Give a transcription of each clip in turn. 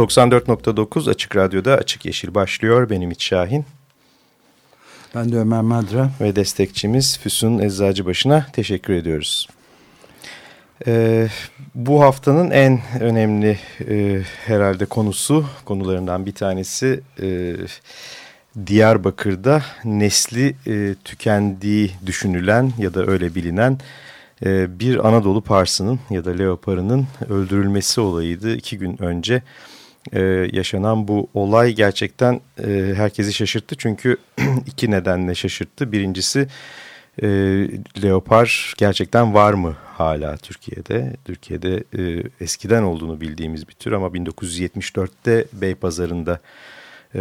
...94.9 Açık Radyo'da Açık Yeşil başlıyor. Benim İç Şahin. Ben de Ömer Madra. Ve destekçimiz Füsun Eczacıbaşı'na teşekkür ediyoruz. Ee, bu haftanın en önemli e, herhalde konusu, konularından bir tanesi... E, Diyarbakır'da nesli e, tükendiği düşünülen ya da öyle bilinen e, bir Anadolu parsının ya da leoparının öldürülmesi olayıydı. iki gün önce e, yaşanan bu olay gerçekten e, herkesi şaşırttı. Çünkü iki nedenle şaşırttı. Birincisi e, leopar gerçekten var mı hala Türkiye'de? Türkiye'de e, eskiden olduğunu bildiğimiz bir tür ama 1974'te Beypazarı'nda e,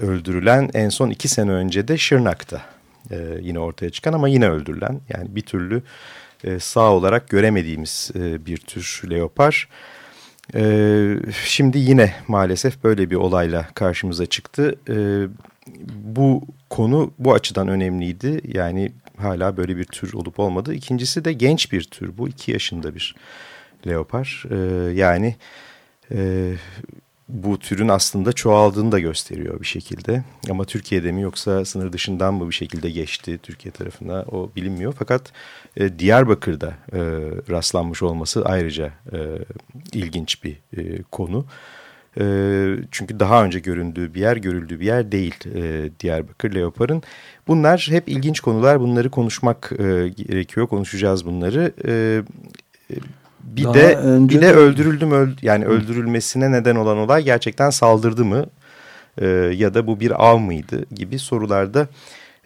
öldürülen en son iki sene önce de Şırnak'ta e, yine ortaya çıkan ama yine öldürülen yani bir türlü e, sağ olarak göremediğimiz e, bir tür leopar. Şimdi yine maalesef böyle bir olayla karşımıza çıktı. E, bu konu bu açıdan önemliydi yani hala böyle bir tür olup olmadı. İkincisi de genç bir tür bu iki yaşında bir leopar e, yani... E, bu türün aslında çoğaldığını da gösteriyor bir şekilde. Ama Türkiye'de mi yoksa sınır dışından mı bir şekilde geçti Türkiye tarafına o bilinmiyor. Fakat e, Diyarbakır'da e, rastlanmış olması ayrıca e, ilginç bir e, konu. E, çünkü daha önce göründüğü bir yer, görüldüğü bir yer değil e, Diyarbakır Leopar'ın. Bunlar hep ilginç konular. Bunları konuşmak e, gerekiyor. Konuşacağız bunları. E, bir Daha de önce... bir de öldürüldüm öl yani Hı. öldürülmesine neden olan olay gerçekten saldırdı mı e, ya da bu bir av mıydı gibi sorularda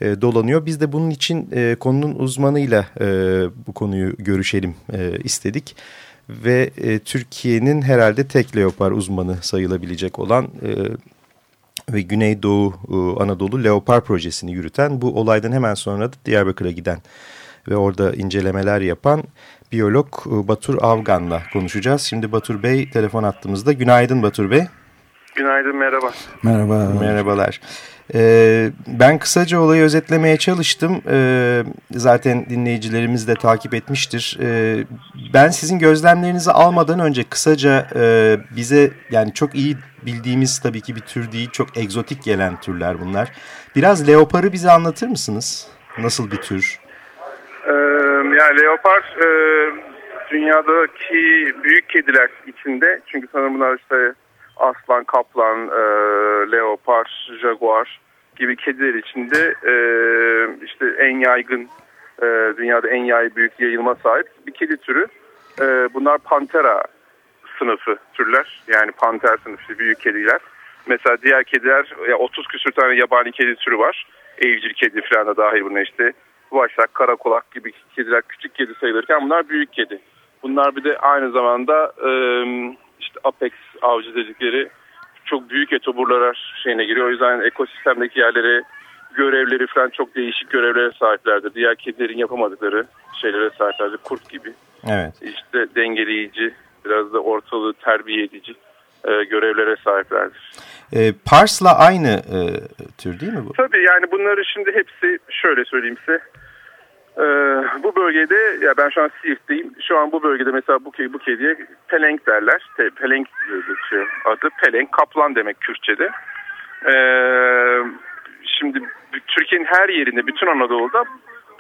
e, dolanıyor. Biz de bunun için e, konunun uzmanıyla e, bu konuyu görüşelim e, istedik ve e, Türkiye'nin herhalde tek leopar uzmanı sayılabilecek olan e, ve Güneydoğu e, Anadolu Leopar projesini yürüten bu olaydan hemen sonra da Diyarbakır'a giden ve orada incelemeler yapan biyolog e, Batur Avgan'la konuşacağız. Şimdi Batur Bey telefon attığımızda. Günaydın Batur Bey. Günaydın, merhaba. Merhaba. Merhabalar. Ee, ben kısaca olayı özetlemeye çalıştım. Ee, zaten dinleyicilerimiz de takip etmiştir. Ee, ben sizin gözlemlerinizi almadan önce kısaca e, bize yani çok iyi bildiğimiz tabii ki bir tür değil, çok egzotik gelen türler bunlar. Biraz leoparı bize anlatır mısınız? Nasıl bir tür? Yani leopar e, dünyadaki büyük kediler içinde. Çünkü sanırım bunlar işte aslan, kaplan, e, leopar, jaguar gibi kediler içinde e, işte en yaygın e, dünyada en yay büyük yayılma sahip bir kedi türü. E, bunlar pantera sınıfı türler. Yani panter sınıfı büyük kediler. Mesela diğer kediler ya 30 küsür tane yabani kedi türü var. Evcil kedi falan da dahil buna işte Başak, Karakolak gibi kediler küçük kedi sayılırken bunlar büyük kedi. Bunlar bir de aynı zamanda işte apex avcı dedikleri çok büyük etoburlar şeyine giriyor. O yüzden ekosistemdeki yerlere görevleri falan çok değişik görevlere sahiplerdir. Diğer kedilerin yapamadıkları şeylere sahiplerdir. Kurt gibi. Evet. İşte dengeleyici, biraz da ortalığı terbiye edici e, görevlere sahiplerdir. E, Pars'la aynı e, tür değil mi bu? Tabii yani bunları şimdi hepsi şöyle söyleyeyim size. Ee, bu bölgede ya ben şu an Siirt'teyim. Şu an bu bölgede mesela bu, bu kediye pelenk derler. Te, pelenk şey, adı pelenk kaplan demek Kürtçe'de. Ee, şimdi Türkiye'nin her yerinde bütün Anadolu'da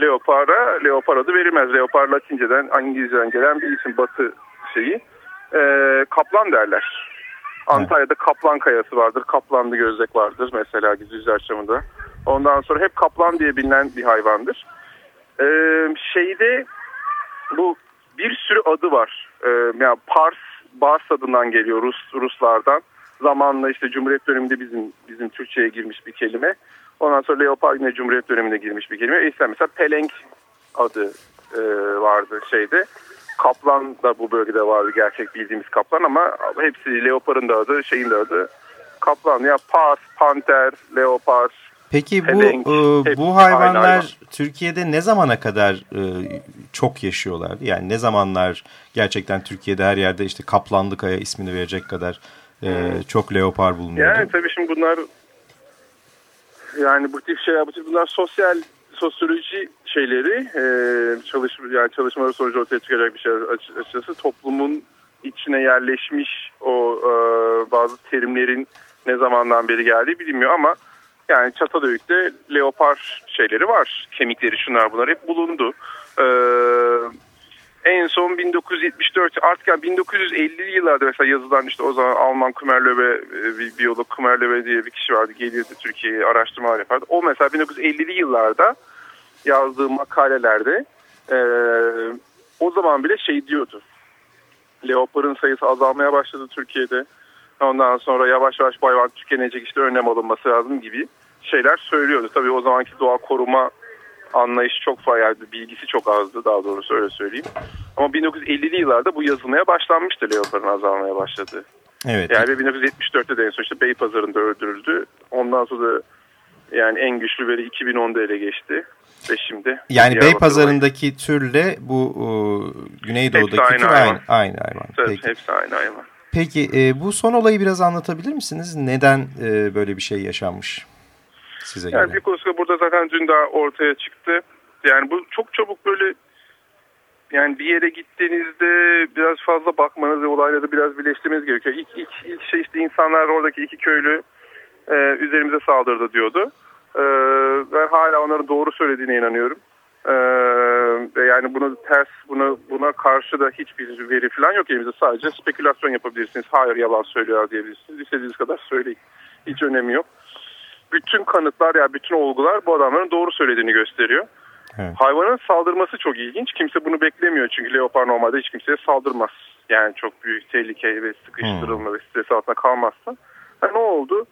leopara leopar adı verilmez. Leopar Latinceden İngilizceden gelen bir isim batı şeyi. Ee, kaplan derler. Antalya'da Kaplan Kayası vardır. Kaplanlı gözlek vardır mesela Güzüzler Çamı'nda. Ondan sonra hep kaplan diye bilinen bir hayvandır. Ee, şeyde bu bir sürü adı var. Ee, yani Pars, Bars adından geliyor Rus Ruslardan. Zamanla işte Cumhuriyet döneminde bizim bizim Türkçe'ye girmiş bir kelime. Ondan sonra Leopard yine Cumhuriyet döneminde girmiş bir kelime. İşte mesela Pelenk adı e, vardı şeyde. Kaplan da bu bölgede vardı gerçek bildiğimiz kaplan ama hepsi leoparın da adı şeyin de adı kaplan ya pars, panter, leopar. Peki bu e, bu hayvanlar hayvan. Türkiye'de ne zamana kadar e, çok yaşıyorlardı? Yani ne zamanlar gerçekten Türkiye'de her yerde işte Kaplanlıkaya ismini verecek kadar e, çok leopar bulunuyordu? Yani tabii şimdi bunlar yani bu tip şeyler bu tip bunlar sosyal sosyoloji şeyleri e, çalış yani çalışmaları sonucu ortaya çıkacak bir şey aç- açıkçası toplumun içine yerleşmiş o e, bazı terimlerin ne zamandan beri geldiği bilinmiyor ama yani Çatalhöyük'te leopar şeyleri var. Kemikleri şunlar bunlar hep bulundu. Ee, en son 1974 artık yani 1950'li yıllarda mesela yazılan işte o zaman Alman Kumerlöbe e, bir biyolog Kumerlöbe diye bir kişi vardı gelirdi Türkiye'ye araştırmalar yapardı. O mesela 1950'li yıllarda yazdığı makalelerde e, o zaman bile şey diyordu. Leoparın sayısı azalmaya başladı Türkiye'de. Ondan sonra yavaş yavaş bu hayvan tükenecek işte önlem alınması lazım gibi şeyler söylüyordu. Tabii o zamanki doğa koruma anlayışı çok yani bilgisi çok azdı daha doğrusu öyle söyleyeyim. Ama 1950'li yıllarda bu yazılmaya başlanmıştı leoparın azalmaya başladığı. Evet. Yani ve 1974'te de en son işte Beypazarı'nda öldürüldü. Ondan sonra da yani en güçlü veri 2010'da ele geçti. Ve şimdi Yani Beypazarı'ndaki türle bu e, Güneydoğu'daki Hepsi aynı tür hayvan. aynı, aynı hayvan. Peki, hepsi aynı hayvan. Peki e, bu son olayı biraz anlatabilir misiniz? Neden e, böyle bir şey yaşanmış size Yani göre? bir konusu burada zaten dün daha ortaya çıktı. Yani bu çok çabuk böyle yani bir yere gittiğinizde biraz fazla bakmanız ve olayları biraz birleştirmeniz gerekiyor. İlk, ilk, ilk şey işte insanlar oradaki iki köylü e, üzerimize saldırdı diyordu. E, ben hala onların doğru söylediğine inanıyorum. E, yani bunu ters buna buna karşı da hiçbir veri falan yok elimizde. Sadece spekülasyon yapabilirsiniz. Hayır yalan söylüyor diyebilirsiniz. İstediğiniz kadar söyleyin. Hiç önemi yok bütün kanıtlar ya bütün olgular bu adamların doğru söylediğini gösteriyor. Evet. Hayvanın saldırması çok ilginç. Kimse bunu beklemiyor çünkü leopar normalde hiç kimseye saldırmaz. Yani çok büyük tehlike ve sıkıştırılma ve stres altında kalmazsa. Ha, ne oldu?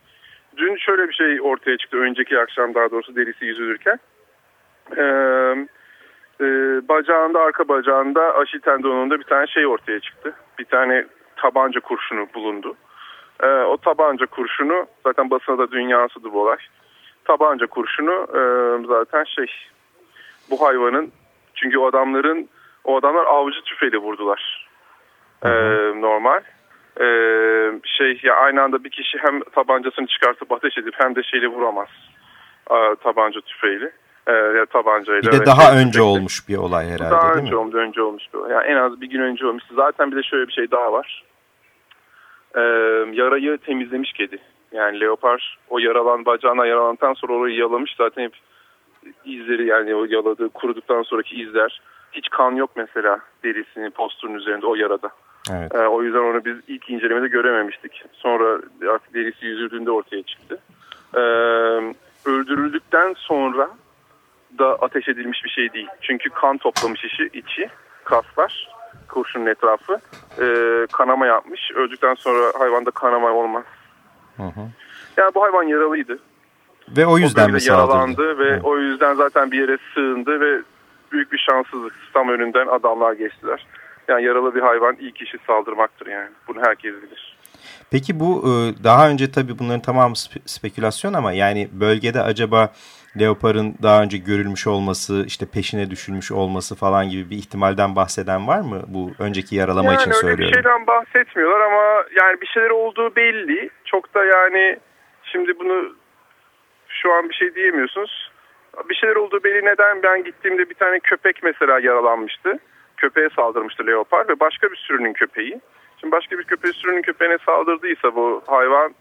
Dün şöyle bir şey ortaya çıktı. Önceki akşam daha doğrusu derisi yüzülürken. Ee, e, bacağında arka bacağında aşil tendonunda bir tane şey ortaya çıktı. Bir tane tabanca kurşunu bulundu. Ee, o tabanca kurşunu zaten basına da dün yansıdı bu olay. Tabanca kurşunu e, zaten şey bu hayvanın çünkü o adamların o adamlar avcı tüfeğiyle vurdular. Ee, normal. Ee, şey ya aynı anda bir kişi hem tabancasını çıkartıp ateş edip hem de şeyle vuramaz. Aa, tabanca tüfeğiyle. Ya tabancayla. Bir de daha şey, önce tüfekle. olmuş bir olay herhalde Daha değil önce mi? olmuş, önce olmuş bir olay. Yani en az bir gün önce olmuş. Zaten bir de şöyle bir şey daha var. Ee, yarayı temizlemiş kedi. Yani leopar o yaralan bacağına yaralandıktan sonra orayı yalamış. Zaten hep izleri yani o yaladığı kuruduktan sonraki izler. Hiç kan yok mesela derisinin posturun üzerinde o yarada. Evet. Ee, o yüzden onu biz ilk incelemede görememiştik. Sonra artık derisi yüzüldüğünde ortaya çıktı. Ee, öldürüldükten sonra da ateş edilmiş bir şey değil. Çünkü kan toplamış işi, içi, kaslar, kurşunun etrafı. Ee, kanama yapmış. Öldükten sonra hayvanda kanama olmaz. Hı hı. Yani bu hayvan yaralıydı. Ve o yüzden o mi bölgede saldırdı? yaralandı ve Evet. o yüzden zaten bir yere sığındı ve büyük bir şanssızlık. Tam önünden adamlar geçtiler. Yani yaralı bir hayvan ilk işi saldırmaktır yani. Bunu herkes bilir. Peki bu e, daha önce tabii bunların tamamı spe- spekülasyon ama yani bölgede acaba leoparın daha önce görülmüş olması, işte peşine düşülmüş olması falan gibi bir ihtimalden bahseden var mı? Bu önceki yaralama yani için öyle söylüyorum. bir şeyden bahsetmiyorlar ama yani bir şeyler olduğu belli. Çok da yani şimdi bunu şu an bir şey diyemiyorsunuz. Bir şeyler olduğu belli neden ben gittiğimde bir tane köpek mesela yaralanmıştı. Köpeğe saldırmıştı leopar ve başka bir sürünün köpeği. Şimdi başka bir köpeği sürünün köpeğine saldırdıysa bu hayvan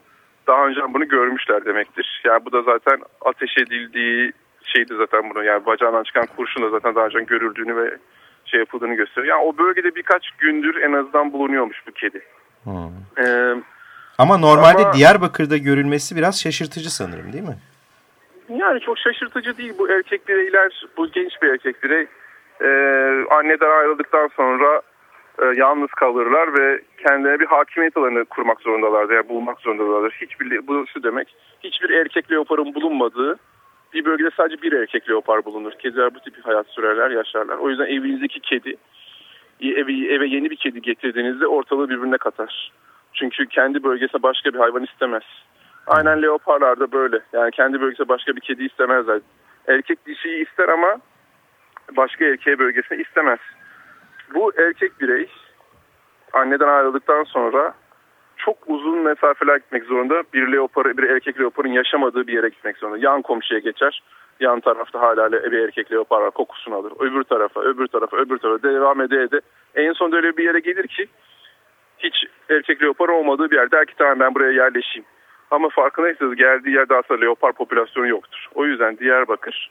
daha önce bunu görmüşler demektir. Yani bu da zaten ateş edildiği şeydi zaten bunu. Yani bacağından çıkan kurşun da zaten daha önce görüldüğünü ve şey yapıldığını gösteriyor. Yani o bölgede birkaç gündür en azından bulunuyormuş bu kedi. Hı. Ee, Ama normalde Ama- Diyarbakır'da görülmesi biraz şaşırtıcı sanırım değil mi? yani çok şaşırtıcı değil bu erkek bireyler, bu genç bir erkek birey. Ee, anneden ayrıldıktan sonra e, yalnız kalırlar ve kendilerine bir hakimiyet alanı kurmak zorundalardır. Yani bulmak zorundalardır. Hiçbir, bu şu demek, hiçbir erkek leoparın bulunmadığı bir bölgede sadece bir erkek leopar bulunur. Kediler bu tip bir hayat sürerler, yaşarlar. O yüzden evinizdeki kedi, ev, eve, eve yeni bir kedi getirdiğinizde ortalığı birbirine katar. Çünkü kendi bölgesine başka bir hayvan istemez. Aynen leoparlar da böyle. Yani kendi bölgesine başka bir kedi istemezler. Erkek dişiyi ister ama başka erkeğe bölgesine istemez. Bu erkek birey anneden ayrıldıktan sonra çok uzun mesafeler gitmek zorunda. Bir leopar, bir erkek leoparın yaşamadığı bir yere gitmek zorunda. Yan komşuya geçer. Yan tarafta hala bir erkek leopar var kokusunu alır. Öbür tarafa, öbür tarafa, öbür tarafa devam ede ede. En son öyle bir yere gelir ki hiç erkek leopar olmadığı bir yer. Der ki tamam ben buraya yerleşeyim. Ama farkındaysanız geldiği yerde aslında leopar popülasyonu yoktur. O yüzden Diyarbakır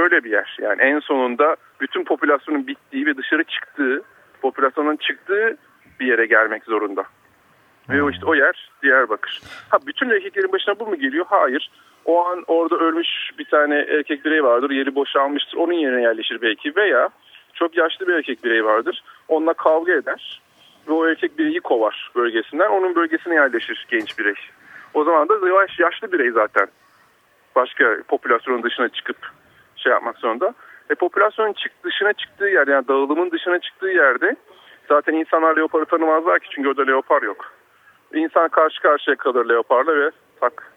böyle bir yer. Yani en sonunda bütün popülasyonun bittiği ve dışarı çıktığı, popülasyonun çıktığı bir yere gelmek zorunda. Ve o işte o yer Diyarbakır. Ha bütün erkeklerin başına bu mu geliyor? Hayır. O an orada ölmüş bir tane erkek birey vardır. Yeri boşalmıştır. Onun yerine yerleşir belki. Veya çok yaşlı bir erkek birey vardır. Onunla kavga eder. Ve o erkek bireyi kovar bölgesinden. Onun bölgesine yerleşir genç birey. O zaman da yavaş yaşlı birey zaten. Başka popülasyonun dışına çıkıp şey yapmak zorunda. E, popülasyonun çık, dışına çıktığı yer yani dağılımın dışına çıktığı yerde zaten insanlar leoparı tanımazlar ki çünkü orada leopar yok. İnsan karşı karşıya kalır leoparla ve tak.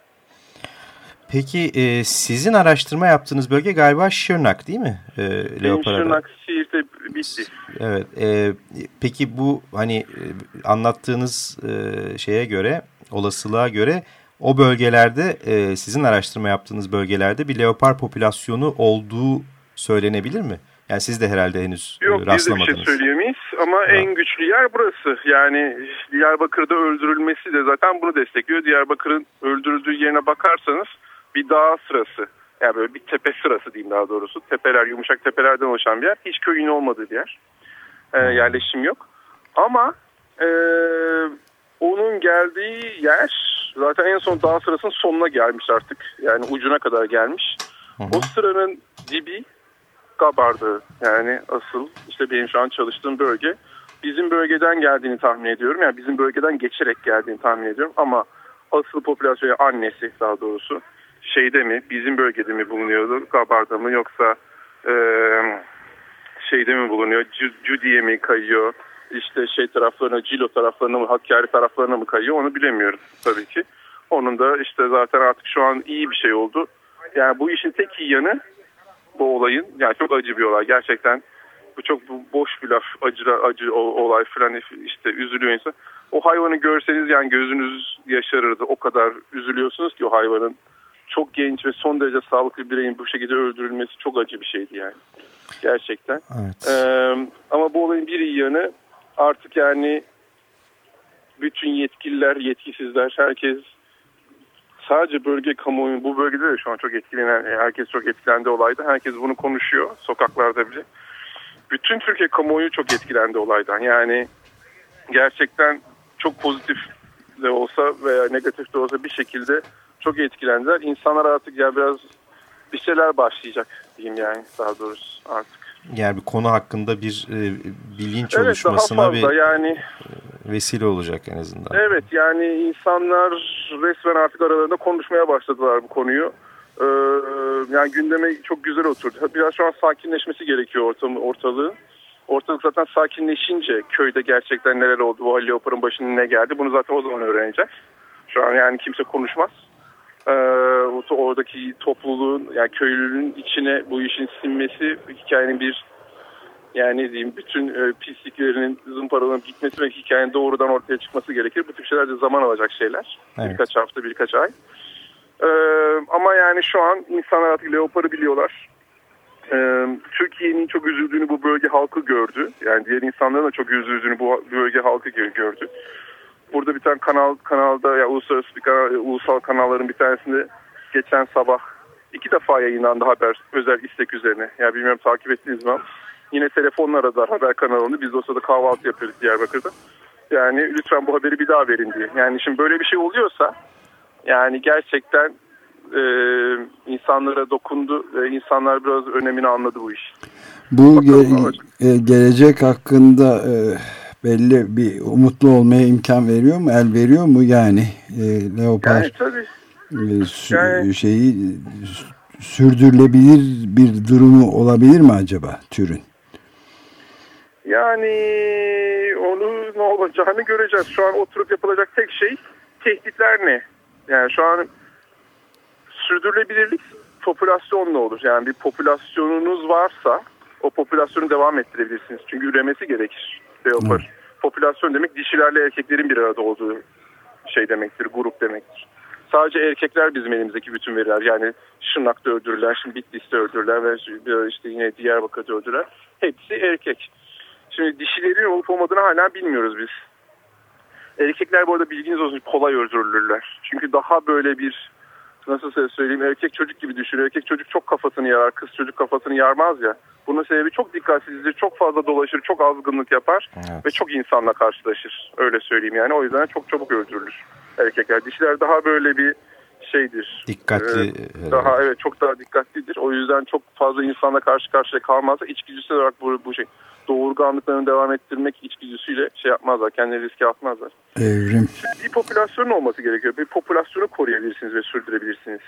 Peki e, sizin araştırma yaptığınız bölge galiba Şırnak değil mi? E, Leopar'a Şırnak, Siirt'te bitti. Evet. E, peki bu hani e, anlattığınız e, şeye göre, olasılığa göre o bölgelerde e, sizin araştırma yaptığınız bölgelerde bir leopar popülasyonu olduğu söylenebilir mi? Yani siz de herhalde henüz Yok, rastlamadınız. Yok bir şey söyleyemeyiz ama ha. en güçlü yer burası. Yani Diyarbakır'da öldürülmesi de zaten bunu destekliyor. Diyarbakır'ın öldürüldüğü yerine bakarsanız bir dağ sırası. Yani böyle bir tepe sırası diyeyim daha doğrusu. Tepeler, yumuşak tepelerden oluşan bir yer. Hiç köyün olmadığı bir yer. Ee, yerleşim yok. Ama e, onun geldiği yer zaten en son dağ sırasının sonuna gelmiş artık. Yani ucuna kadar gelmiş. Hı hı. O sıranın dibi Gabar'dı. Yani asıl işte benim şu an çalıştığım bölge. Bizim bölgeden geldiğini tahmin ediyorum. Yani bizim bölgeden geçerek geldiğini tahmin ediyorum. Ama asıl popülasyon annesi daha doğrusu şeyde mi bizim bölgede mi bulunuyordu Gabar'da mı yoksa e, şeyde mi bulunuyor Cudi'ye mi kayıyor işte şey taraflarına Cilo taraflarına mı Hakkari taraflarına mı kayıyor onu bilemiyorum tabii ki. Onun da işte zaten artık şu an iyi bir şey oldu. Yani bu işin tek iyi yanı bu olayın yani çok acı bir olay gerçekten bu çok boş bir laf acı acı olay falan işte üzülüyor insan. O hayvanı görseniz yani gözünüz yaşarırdı o kadar üzülüyorsunuz ki o hayvanın çok genç ve son derece sağlıklı bir bireyin bu şekilde öldürülmesi çok acı bir şeydi yani. Gerçekten. Evet. Ee, ama bu olayın bir iyi yanı artık yani bütün yetkililer, yetkisizler, herkes sadece bölge kamuoyu, bu bölgede de şu an çok etkilenen, herkes çok etkilendi olayda. Herkes bunu konuşuyor sokaklarda bile. Bütün Türkiye kamuoyu çok etkilendi olaydan. Yani gerçekten çok pozitif de olsa veya negatif de olsa bir şekilde çok etkilendiler. İnsanlar artık ya biraz bir şeyler başlayacak diyeyim yani daha doğrusu artık. Yani bir konu hakkında bir e, bilinç evet, oluşmasına bir yani, e, vesile olacak en azından. Evet yani insanlar resmen artık aralarında konuşmaya başladılar bu konuyu. Ee, yani gündeme çok güzel oturdu. Biraz şu an sakinleşmesi gerekiyor ortamı, ortalığı. Ortalık zaten sakinleşince köyde gerçekten neler oldu, bu Leopar'ın başına ne geldi bunu zaten o zaman öğreneceğiz. Şu an yani kimse konuşmaz e, oradaki topluluğun yani köylünün içine bu işin sinmesi hikayenin bir yani ne diyeyim bütün e, pisliklerinin zımparalanıp gitmesi ve hikayenin doğrudan ortaya çıkması gerekir. Bu tip şeyler de zaman alacak şeyler. Evet. Birkaç hafta, birkaç ay. Ee, ama yani şu an insanlar artık leoparı biliyorlar. Ee, Türkiye'nin çok üzüldüğünü bu bölge halkı gördü. Yani diğer insanların da çok üzüldüğünü bu bölge halkı gördü burada bir tane kanal kanalda ya uluslararası bir kanal, ulusal kanalların bir tanesinde geçen sabah iki defa yayınlandı haber özel istek üzerine. Ya bilmiyorum takip ettiniz mi? Yine telefonla aradılar haber kanalını. Biz de o sırada kahvaltı yapıyoruz Diyarbakır'da. Yani lütfen bu haberi bir daha verin diye. Yani şimdi böyle bir şey oluyorsa yani gerçekten e, insanlara dokundu ve insanlar biraz önemini anladı bu iş. Bu ge e, gelecek hakkında e, belli bir umutlu olmaya imkan veriyor mu? El veriyor mu yani e, Leopar yani, tabii. E, yani, şeyi sürdürülebilir bir durumu olabilir mi acaba türün? Yani onu ne olacağını göreceğiz. Şu an oturup yapılacak tek şey tehditler ne? Yani şu an sürdürülebilirlik popülasyonla olur. Yani bir popülasyonunuz varsa o popülasyonu devam ettirebilirsiniz. Çünkü üremesi gerekir. Leopar. Hmm. Popülasyon demek dişilerle erkeklerin bir arada olduğu şey demektir, grup demektir. Sadece erkekler bizim elimizdeki bütün veriler. Yani Şırnak'ta öldürürler, şimdi Bitlis'te öldürürler ve işte yine Diyarbakır'da öldürürler. Hepsi erkek. Şimdi dişilerin olup olmadığını hala bilmiyoruz biz. Erkekler bu arada bilginiz olsun kolay öldürülürler. Çünkü daha böyle bir nasıl söyleyeyim erkek çocuk gibi düşünüyor. Erkek çocuk çok kafasını yarar, kız çocuk kafasını yarmaz ya. Bunun sebebi çok dikkatsizdir, çok fazla dolaşır, çok azgınlık yapar evet. ve çok insanla karşılaşır. Öyle söyleyeyim yani. O yüzden çok çabuk öldürülür erkekler. Dişiler daha böyle bir şeydir. Dikkatli. Ee, daha evet çok daha dikkatlidir. O yüzden çok fazla insanla karşı karşıya kalmazsa içgüdüsel olarak bu, bu şey doğurganlıklarını devam ettirmek içgüdüsüyle şey yapmazlar. Kendini riske atmazlar. Evrim. Bir popülasyonun olması gerekiyor. Bir popülasyonu koruyabilirsiniz ve sürdürebilirsiniz.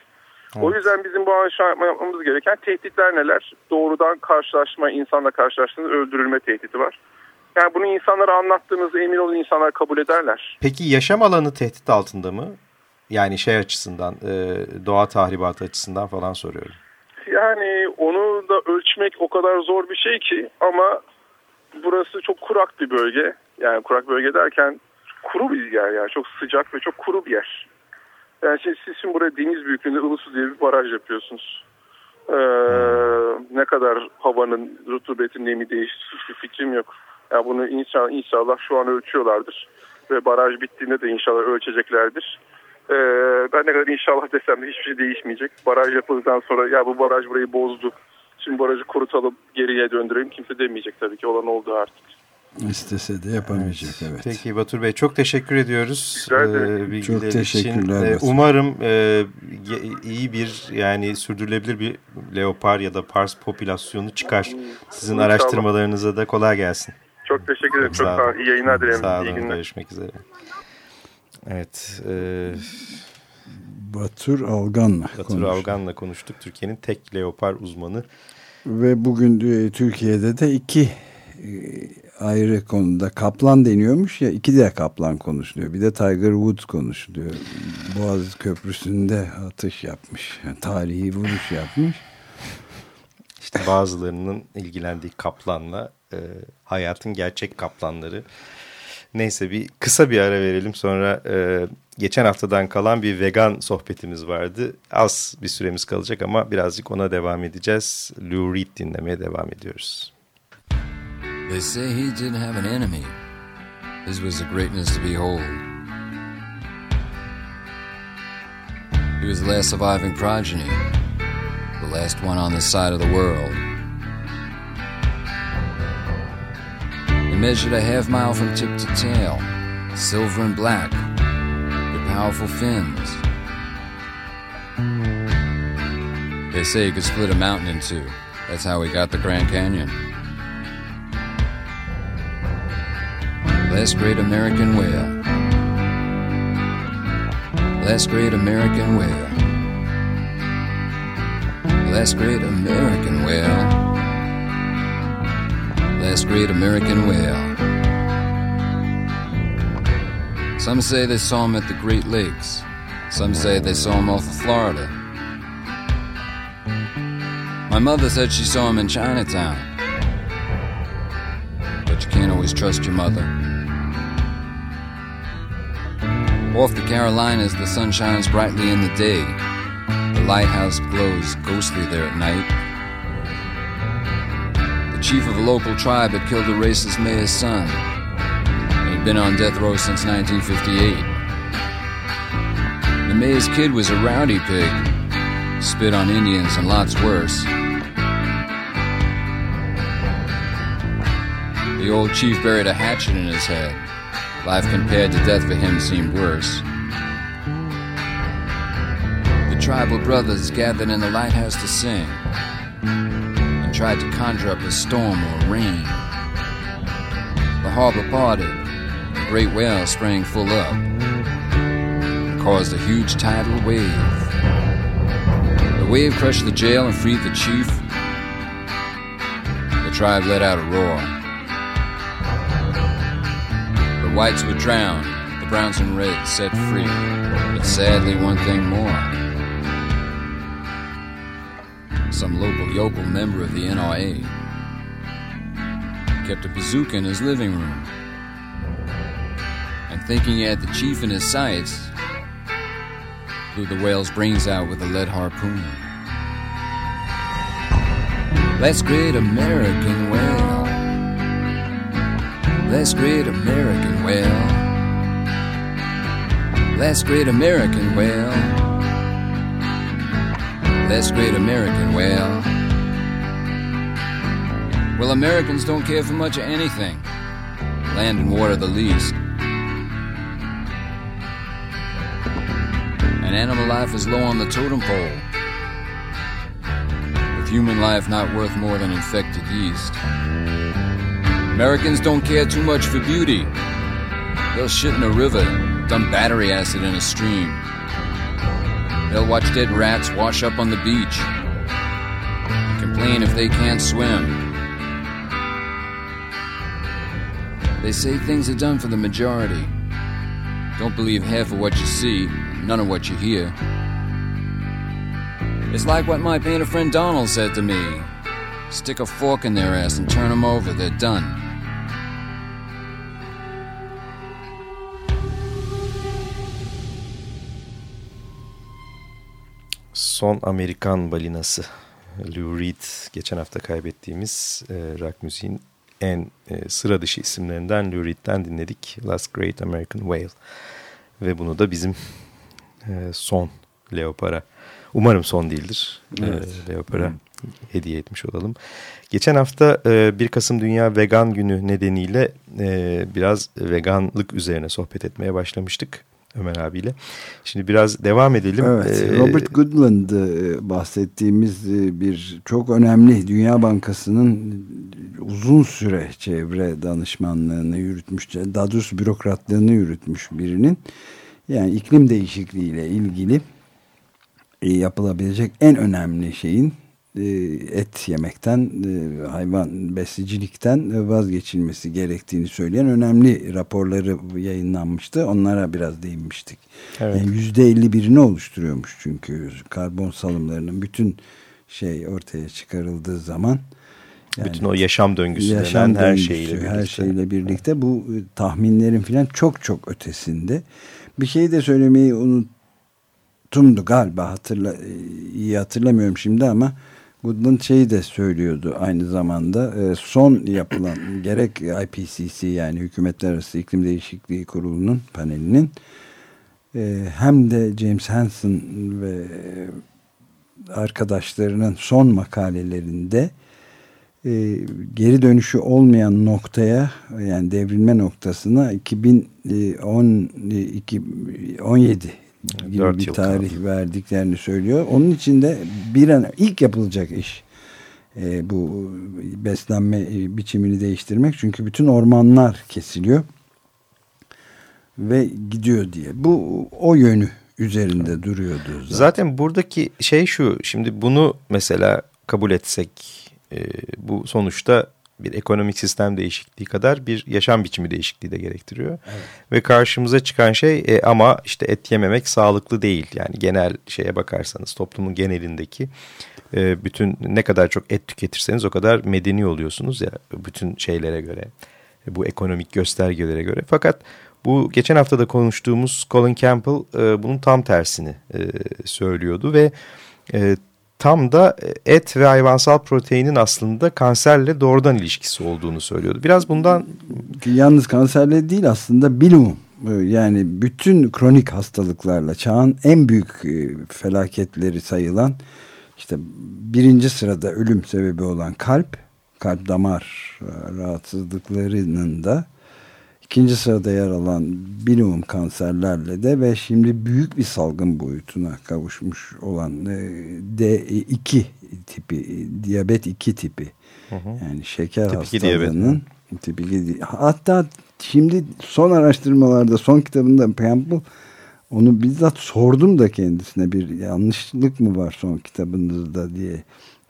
Evet. O yüzden bizim bu an yapmamız gereken tehditler neler? Doğrudan karşılaşma, insanla karşılaştığınız öldürülme tehdidi var. Yani bunu insanlara anlattığınızda emin olun insanlar kabul ederler. Peki yaşam alanı tehdit altında mı? Yani şey açısından, e, doğa tahribatı açısından falan soruyorum. Yani onu da ölçmek o kadar zor bir şey ki ama burası çok kurak bir bölge. Yani kurak bölge derken kuru bir yer yani çok sıcak ve çok kuru bir yer. Yani şimdi siz şimdi buraya deniz büyüklüğünde Ilısu diye bir baraj yapıyorsunuz. Ee, ne kadar havanın rutubetin nemi değişti hiçbir fikrim yok. Yani bunu inşallah, inşallah şu an ölçüyorlardır. Ve baraj bittiğinde de inşallah ölçeceklerdir. Ee, ben ne kadar inşallah desem de hiçbir şey değişmeyecek. Baraj yapıldıktan sonra ya bu baraj burayı bozdu. Şimdi barajı kurutalım geriye döndürelim. Kimse demeyecek tabii ki olan oldu artık. İstese de yapamayacak evet. Peki Batur Bey çok teşekkür ediyoruz. Ee, çok teşekkürler. Için. umarım e, iyi bir yani sürdürülebilir bir leopar ya da pars popülasyonu çıkar. Sizin İnşallah. araştırmalarınıza da kolay gelsin. Çok teşekkür ederim. Çok, çok sağ olun. İyi yayınlar dilerim. Sağ olun. Görüşmek üzere. Evet. E, Batur Algan'la Batur konuştuk. Algan'la konuştuk. Türkiye'nin tek leopar uzmanı. Ve bugün e, Türkiye'de de iki e, ayrı konuda kaplan deniyormuş ya iki de kaplan konuşuluyor. Bir de Tiger Woods konuşuluyor. Boğaz Köprüsü'nde atış yapmış. Yani tarihi vuruş yapmış. İşte bazılarının ilgilendiği kaplanla e, hayatın gerçek kaplanları. Neyse bir kısa bir ara verelim sonra e, geçen haftadan kalan bir vegan sohbetimiz vardı. Az bir süremiz kalacak ama birazcık ona devam edeceğiz. Lou Reed dinlemeye devam ediyoruz. They say he didn't have an enemy. His was a greatness to behold. He was the last surviving progeny, the last one on this side of the world. He measured a half mile from tip to tail, silver and black, with powerful fins. They say you could split a mountain in two. That's how we got the Grand Canyon. Last great American whale. Last great American whale. Last great American whale. Last great American whale. Some say they saw him at the Great Lakes. Some say they saw him off of Florida. My mother said she saw him in Chinatown. But you can't always trust your mother. Off the Carolinas, the sun shines brightly in the day. The lighthouse glows ghostly there at night. Chief of a local tribe had killed the racist mayor's son He had been on death row since 1958. The mayor's kid was a rowdy pig, spit on Indians and lots worse. The old chief buried a hatchet in his head. Life compared to death for him seemed worse. The tribal brothers gathered in the lighthouse to sing tried to conjure up a storm or rain. The harbor parted, a great whale sprang full up and caused a huge tidal wave. The wave crushed the jail and freed the chief. The tribe let out a roar. The whites were drowned, the browns and reds set free. But sadly, one thing more. Some local yokel member of the NRA kept a bazooka in his living room. And thinking he had the chief in his sights, blew the whale's brains out with a lead harpoon. That's great American whale. That's great American whale. That's great American whale. That's great American whale. Well, Americans don't care for much of anything, land and water the least. And animal life is low on the totem pole, with human life not worth more than infected yeast. Americans don't care too much for beauty. They'll shit in a river, dump battery acid in a stream. They'll watch dead rats wash up on the beach, complain if they can't swim. They say things are done for the majority. Don't believe half of what you see, none of what you hear. It's like what my painter friend Donald said to me stick a fork in their ass and turn them over, they're done. Son Amerikan balinası Lou Reed geçen hafta kaybettiğimiz e, rock müziğin en e, sıra dışı isimlerinden Lou Reed'den dinledik. Last Great American Whale. Ve bunu da bizim e, son Leopara, umarım son değildir, e, evet. e, Leopara hediye etmiş olalım. Geçen hafta e, 1 Kasım Dünya Vegan Günü nedeniyle e, biraz veganlık üzerine sohbet etmeye başlamıştık. Ömer abiyle. Şimdi biraz devam edelim. Evet, ee, Robert Goodland e, bahsettiğimiz e, bir çok önemli Dünya Bankası'nın uzun süre çevre danışmanlığını yürütmüş, daha doğrusu bürokratlığını yürütmüş birinin yani iklim değişikliğiyle ilgili e, yapılabilecek en önemli şeyin et yemekten, e, hayvan beslicilikten vazgeçilmesi gerektiğini söyleyen önemli raporları yayınlanmıştı. Onlara biraz değinmiştik. Evet. Yani %51'ini oluşturuyormuş çünkü karbon salımlarının bütün şey ortaya çıkarıldığı zaman yani, bütün o yaşam döngüsü yaşam her şeyle birlikte. Her şeyle birlikte bu tahminlerin filan çok çok ötesinde. Bir şey de söylemeyi unuttumdu galiba hatırla iyi hatırlamıyorum şimdi ama Goodland şeyi de söylüyordu aynı zamanda e, son yapılan gerek IPCC yani Hükümetler Arası İklim Değişikliği Kurulu'nun panelinin e, hem de James Hansen ve arkadaşlarının son makalelerinde e, geri dönüşü olmayan noktaya yani devrilme noktasına 2017 gibi bir tarih kaldı. verdiklerini söylüyor. Onun için de bir an ilk yapılacak iş e, bu beslenme e, biçimini değiştirmek. Çünkü bütün ormanlar kesiliyor ve gidiyor diye. Bu o yönü üzerinde duruyordu. Zaten. zaten buradaki şey şu şimdi bunu mesela kabul etsek e, bu sonuçta bir ekonomik sistem değişikliği kadar bir yaşam biçimi değişikliği de gerektiriyor. Evet. Ve karşımıza çıkan şey e, ama işte et yememek sağlıklı değil. Yani genel şeye bakarsanız toplumun genelindeki e, bütün ne kadar çok et tüketirseniz o kadar medeni oluyorsunuz ya bütün şeylere göre. Bu ekonomik göstergelere göre. Fakat bu geçen hafta da konuştuğumuz Colin Campbell e, bunun tam tersini e, söylüyordu ve e, tam da e, et ve hayvansal proteinin aslında kanserle doğrudan ilişkisi olduğunu söylüyordu. Biraz bundan... Yalnız kanserle değil aslında bilumum. E, yani bütün kronik hastalıklarla çağın en büyük e, felaketleri sayılan işte birinci sırada ölüm sebebi olan kalp, kalp damar rahatsızlıklarının da İkinci sırada yer alan bilimum kanserlerle de ve şimdi büyük bir salgın boyutuna kavuşmuş olan e, D2 tipi, diyabet 2 tipi. Hı hı. Yani şeker tip hastalığının tip 2 hatta şimdi son araştırmalarda son kitabında Campbell onu bizzat sordum da kendisine bir yanlışlık mı var son kitabınızda diye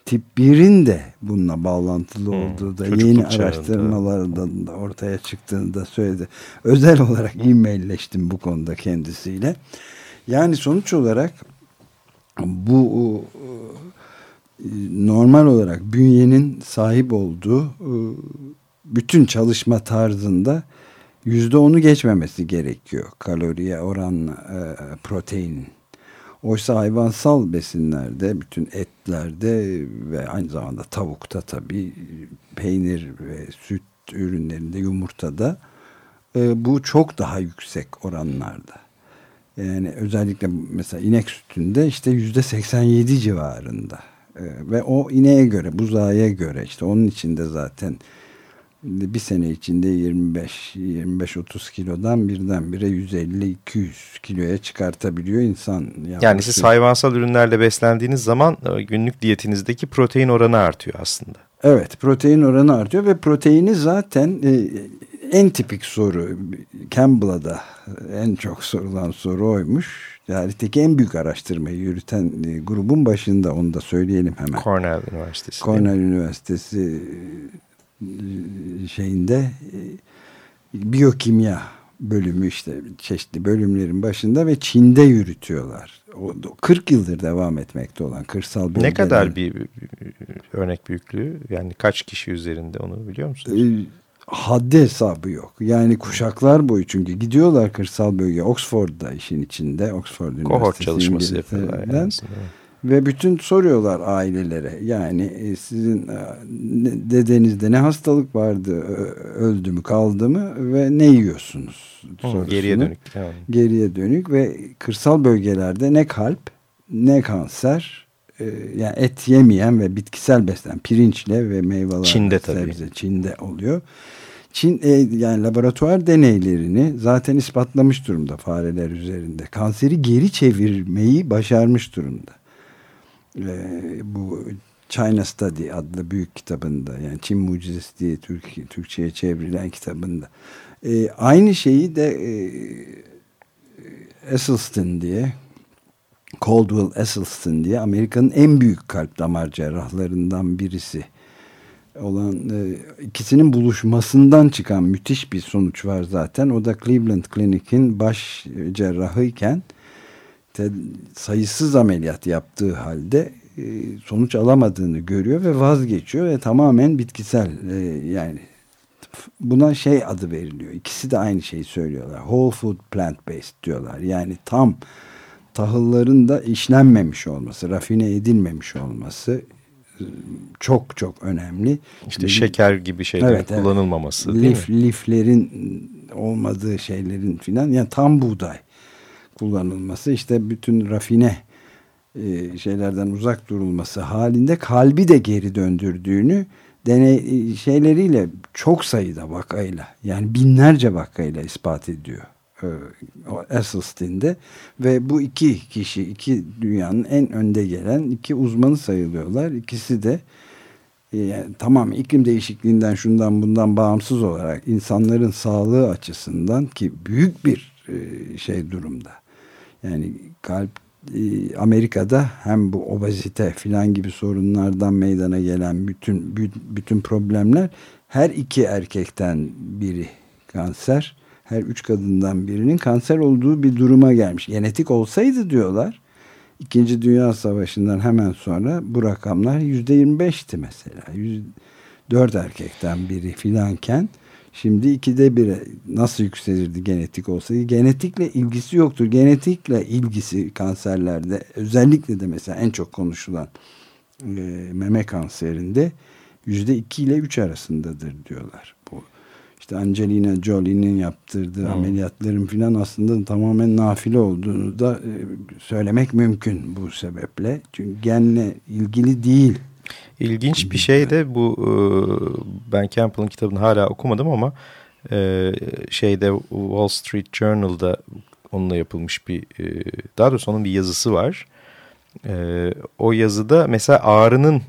tip 1'in de bununla bağlantılı hmm, olduğu da yeni araştırmalardan da ortaya çıktığını da söyledi. Özel olarak e-mailleştim bu konuda kendisiyle. Yani sonuç olarak bu normal olarak bünyenin sahip olduğu bütün çalışma tarzında yüzde onu geçmemesi gerekiyor kaloriye oranla e, proteinin. Oysa hayvansal besinlerde, bütün etlerde ve aynı zamanda tavukta tabii, peynir ve süt ürünlerinde, yumurtada e, bu çok daha yüksek oranlarda. Yani özellikle mesela inek sütünde işte yüzde 87 civarında. E, ve o ineğe göre, buzağıya göre işte onun içinde zaten bir sene içinde 25-25-30 kilodan birdenbire 150-200 kiloya çıkartabiliyor insan. Yani siz hayvansal ürünlerle beslendiğiniz zaman e, günlük diyetinizdeki protein oranı artıyor aslında. Evet protein oranı artıyor ve proteini zaten e, en tipik soru Campbell'a da en çok sorulan soru oymuş. Tarihteki en büyük araştırmayı yürüten e, grubun başında onu da söyleyelim hemen. Cornell Üniversitesi. Cornell Üniversitesi şeyinde e, biyokimya bölümü işte çeşitli bölümlerin başında ve Çin'de yürütüyorlar. O 40 yıldır devam etmekte olan kırsal bölgeler. Ne kadar bir örnek büyüklüğü? Yani kaç kişi üzerinde onu biliyor musunuz? E, haddi hesabı yok. Yani kuşaklar boyu çünkü gidiyorlar kırsal bölge. Oxford'da işin içinde. Oxford Üniversitesi. Kohort çalışması yapıyorlar. Yani ve bütün soruyorlar ailelere. Yani e, sizin e, dedenizde ne hastalık vardı, öldü mü, kaldı mı ve ne yiyorsunuz? Sorusunu. Geriye dönük. Yani. Geriye dönük ve kırsal bölgelerde ne kalp, ne kanser, e, yani et yemeyen ve bitkisel beslen, pirinçle ve meyveler, Çin'de tabii. sebze, Çin'de oluyor. Çin e, yani laboratuvar deneylerini zaten ispatlamış durumda fareler üzerinde. Kanseri geri çevirmeyi başarmış durumda e, bu China Study adlı büyük kitabında yani Çin Mucizesi diye Türk, Türkçe'ye çevrilen kitabında e, aynı şeyi de e, Esselstyn diye Caldwell Esselstyn diye Amerika'nın en büyük kalp damar cerrahlarından birisi olan e, ikisinin buluşmasından çıkan müthiş bir sonuç var zaten. O da Cleveland Clinic'in baş cerrahıyken sayısız ameliyat yaptığı halde e, sonuç alamadığını görüyor ve vazgeçiyor ve tamamen bitkisel e, yani buna şey adı veriliyor. İkisi de aynı şeyi söylüyorlar. Whole food plant based diyorlar. Yani tam tahılların da işlenmemiş olması, rafine edilmemiş olması e, çok çok önemli. İşte şeker gibi şeylerin evet, kullanılmaması. Evet. Lif, liflerin olmadığı şeylerin filan yani tam buğday kullanılması işte bütün rafine e, şeylerden uzak durulması halinde kalbi de geri döndürdüğünü deney e, şeyleriyle çok sayıda vakayla yani binlerce vakayla ispat ediyor e, Esselstyn'de ve bu iki kişi iki dünyanın en önde gelen iki uzmanı sayılıyorlar. İkisi de yani tamam iklim değişikliğinden şundan bundan bağımsız olarak insanların sağlığı açısından ki büyük bir şey durumda yani kalp e, Amerika'da hem bu obezite filan gibi sorunlardan meydana gelen bütün bütün problemler her iki erkekten biri kanser, her üç kadından birinin kanser olduğu bir duruma gelmiş. Genetik olsaydı diyorlar. İkinci Dünya Savaşı'ndan hemen sonra bu rakamlar yüzde yirmi beşti mesela. Yüz, dört erkekten biri filanken Şimdi ikide bire nasıl yükselirdi genetik olsaydı? Genetikle ilgisi yoktur. Genetikle ilgisi kanserlerde özellikle de mesela en çok konuşulan e, meme kanserinde yüzde iki ile üç arasındadır diyorlar. Bu işte Angelina Jolie'nin yaptırdığı hmm. ameliyatların filan aslında tamamen nafile olduğunu da e, söylemek mümkün bu sebeple. Çünkü genle ilgili değil İlginç bir şey de bu e, ben Campbell'ın kitabını hala okumadım ama e, şeyde Wall Street Journal'da onunla yapılmış bir e, daha doğrusu onun bir yazısı var. O yazıda mesela ağrının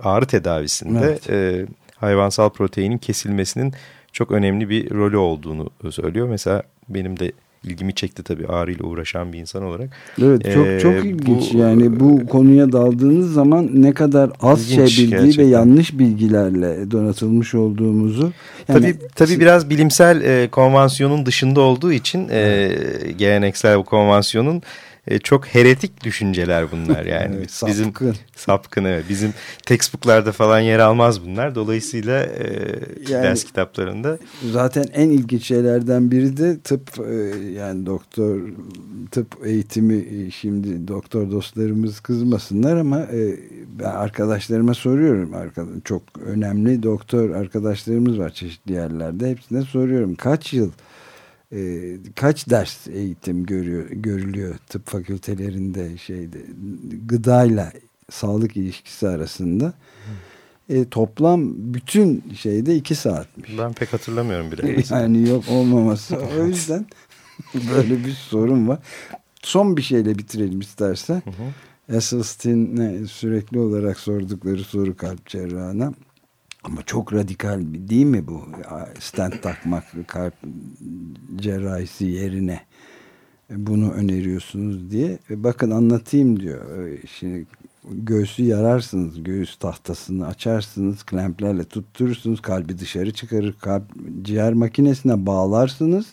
ağrı tedavisinde evet. hayvansal proteinin kesilmesinin çok önemli bir rolü olduğunu söylüyor. Mesela benim de ilgimi çekti tabii ağrıyla uğraşan bir insan olarak. Evet çok ee, çok ilginç bu, yani bu konuya daldığınız zaman ne kadar az şey bildiği gerçekten. ve yanlış bilgilerle donatılmış olduğumuzu. Yani, tabii, tabii biraz bilimsel e, konvansiyonun dışında olduğu için e, geleneksel bu konvansiyonun e, çok heretik düşünceler bunlar yani. evet, sapkın. Bizim sapkın evet. Bizim textbooklarda falan yer almaz bunlar. Dolayısıyla e, yani, ders kitaplarında. Zaten en ilginç şeylerden biri de tıp e, yani doktor tıp eğitimi e, şimdi doktor dostlarımız kızmasınlar ama e, ben arkadaşlarıma soruyorum. Çok önemli doktor arkadaşlarımız var çeşitli yerlerde. Hepsine soruyorum. Kaç yıl e, kaç ders eğitim görüyor, görülüyor tıp fakültelerinde şeyde gıdayla sağlık ilişkisi arasında. E, toplam bütün şeyde iki saatmiş. Ben pek hatırlamıyorum bile. yani yok olmaması. o yüzden böyle bir sorun var. Son bir şeyle bitirelim istersen. Esselstyn'e sürekli olarak sordukları soru kalp cerrahına. Ama çok radikal değil mi bu? Stent takmak kalp cerrahisi yerine bunu öneriyorsunuz diye. Bakın anlatayım diyor. Şimdi göğsü yararsınız. Göğüs tahtasını açarsınız. Klemplerle tutturursunuz. Kalbi dışarı çıkarır. Kalp, ciğer makinesine bağlarsınız.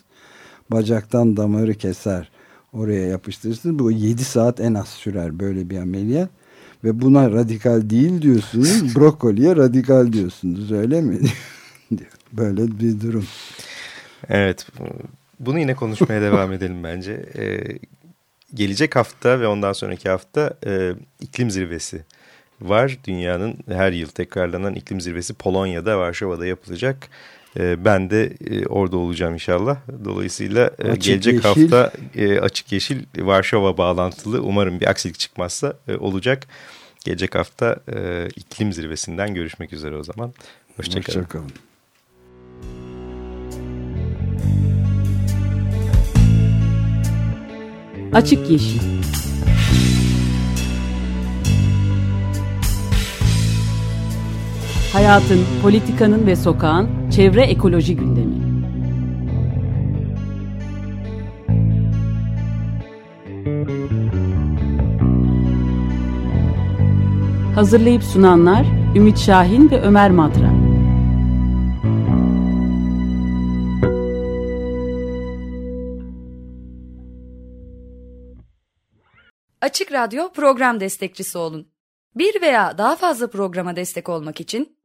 Bacaktan damarı keser. Oraya yapıştırırsınız. Bu 7 saat en az sürer böyle bir ameliyat. Ve buna radikal değil diyorsunuz. brokoliye radikal diyorsunuz öyle mi? Böyle bir durum. Evet. Bunu yine konuşmaya devam edelim bence. Ee, gelecek hafta ve ondan sonraki hafta e, iklim zirvesi var. Dünyanın her yıl tekrarlanan iklim zirvesi Polonya'da, Varşova'da yapılacak. E, ben de e, orada olacağım inşallah. Dolayısıyla e, açık gelecek yeşil. hafta e, Açık Yeşil Varşova bağlantılı umarım bir aksilik çıkmazsa e, olacak. Gelecek hafta e, iklim zirvesinden görüşmek üzere o zaman. Hoşçakalın. Hoşçakalın. Açık Yeşil Hayatın, politikanın ve sokağın çevre ekoloji gündemi. Hazırlayıp sunanlar Ümit Şahin ve Ömer Madra. Açık Radyo program destekçisi olun. Bir veya daha fazla programa destek olmak için